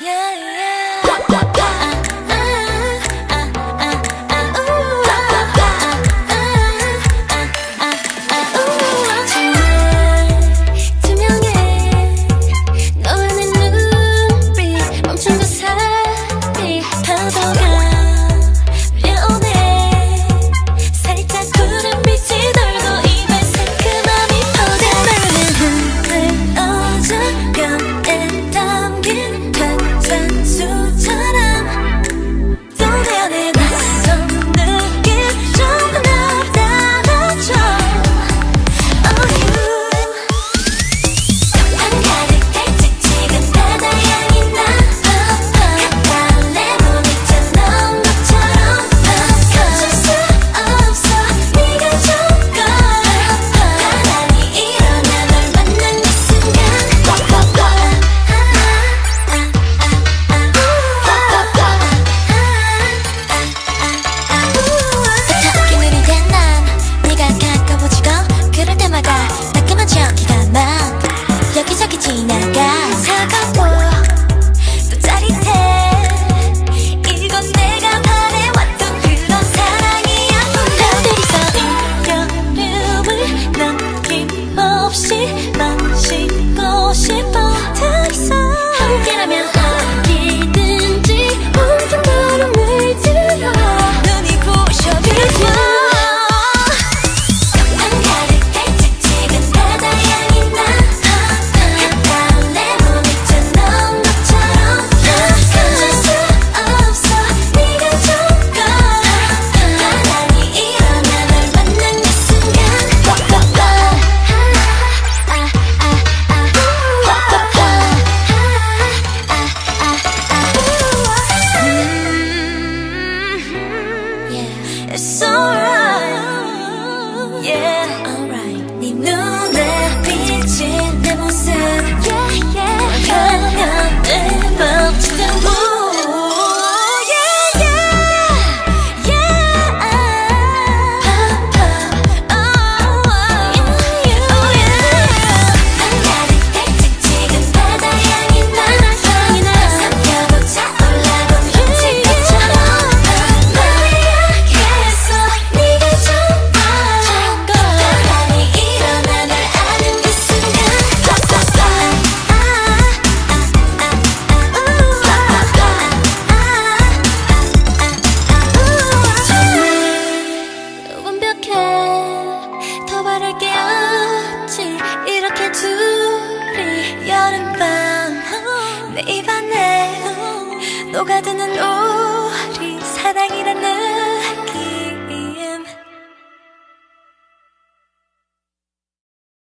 Yeah. 이렇게 더 바랄 게 없지 이렇게 둘이 여름밤. 내 입안에 녹아드는 오